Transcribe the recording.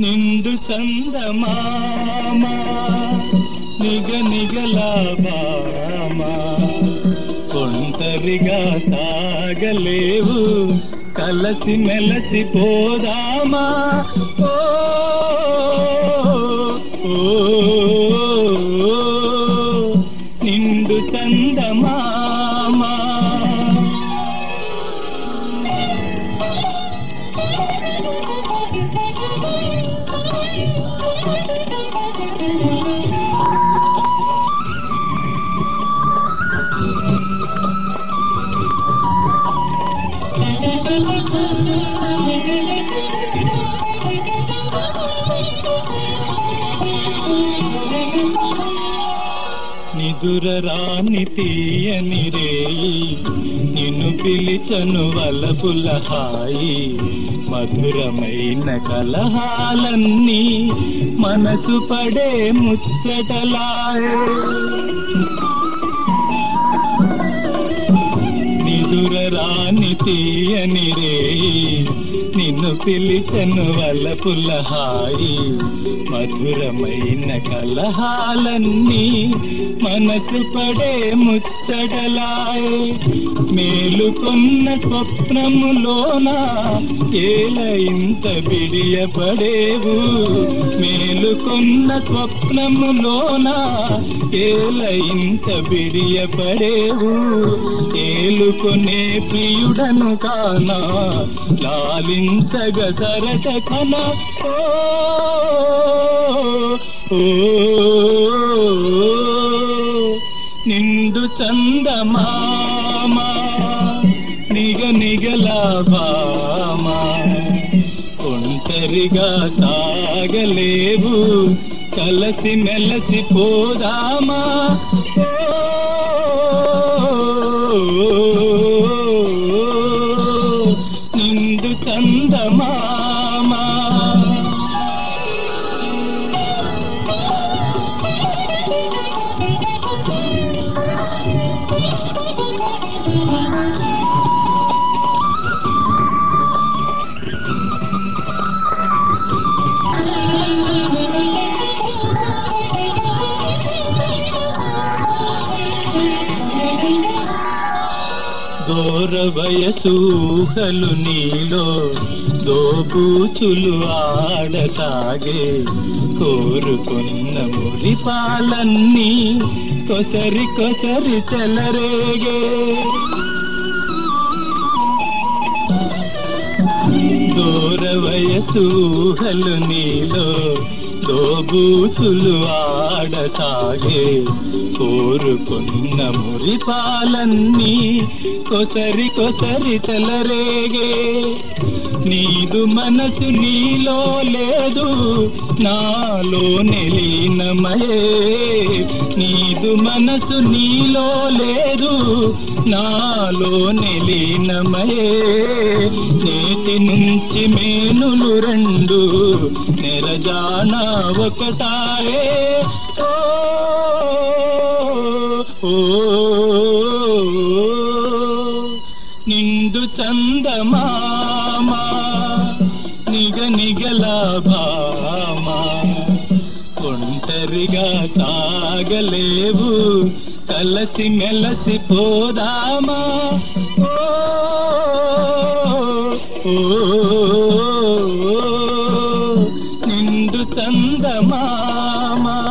నిండు సందమామా నిగ నిగలామా కొంతరిగా సాగలేవు కలసి మెలసి పోదామా? ఓ నిదుర రాని తీయని రేయి నిన్ను పిలిచను వలపుల హాయి. మధురమైన కలహాలన్నీ మనసు పడే ముచ్చటలాయే. నిదుర రాని తీయని రేయి నిన్ను పిలిచను వలపుల హాయి. మధురమైన కలహాలన్నీ మనసు పడే ముచ్చటలాయే. మేలుకొన్న స్వప్నములోన ఏల ఇంత బిడియపడేవు? మేలుకొన్న స్వప్నములోన ఏల ఇంత బిడియపడేవు? ఏలుకొనే ప్రియుడను కానా లాలించగ సరస కన ఓ ఓ, నిండు చందమామా నిగ నిగలాభామా ఒంటరిగా సాగలేవు కలసి మెలసి పోదామా? ఓ, దూర వయసూహలు నీలో దోబూచులు ఆడసాగే కోరుకున్న మురిపాలన్నీ కొసరి కొసరి చెలరేగే. దూర వయసూహలు నీలో దోబూచులు ఆడసాగే కోరుకున్న మురిపాలన్నీ కొసరి కొసరి తెలరేగే. నీదు మనసు నీలో లేదు నాలో నిలీనమయే. నీదు మనసు నీలో లేదు నాలో నిలీనమయే. నేటి నుంచి మేనులు రెండు ఖజానా ఒకటాయే ఓ, నిండు చందమామా నిగ నిగలాభామా ఒంటరిగా సాగలేవు కలసి మెలసి పోదామా ఓ, ఓ చందమామా.